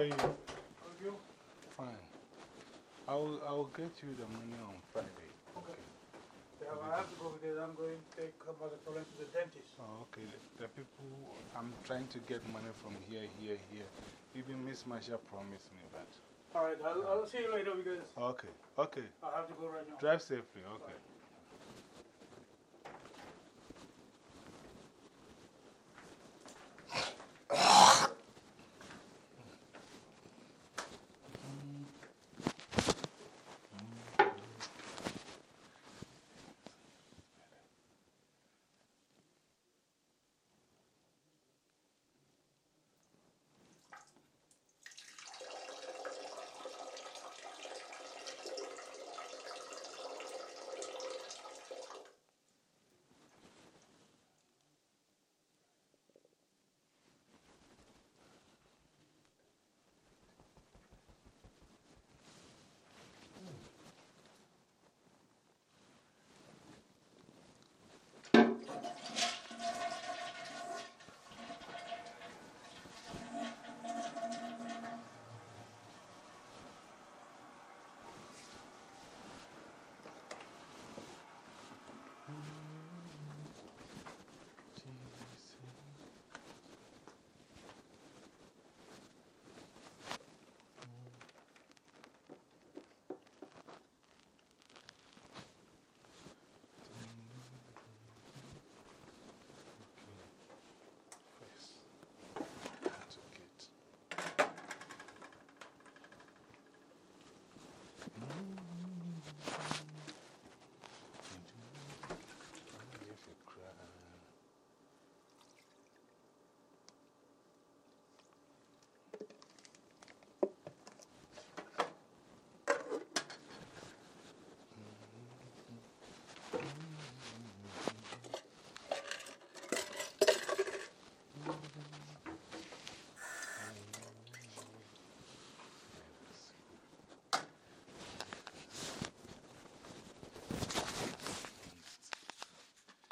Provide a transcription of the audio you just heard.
How are you? Thank you. Fine. I will, I will get you the money on Friday. Okay. Yeah, I have to go because I'm going to take my problem to the dentist. Oh, okay. The, the people, I'm trying to get money from here, here, here. Even Miss Masha promised me that. All right, I'll, I'll see you later because Okay, okay. I have to go right now. Drive safely, okay.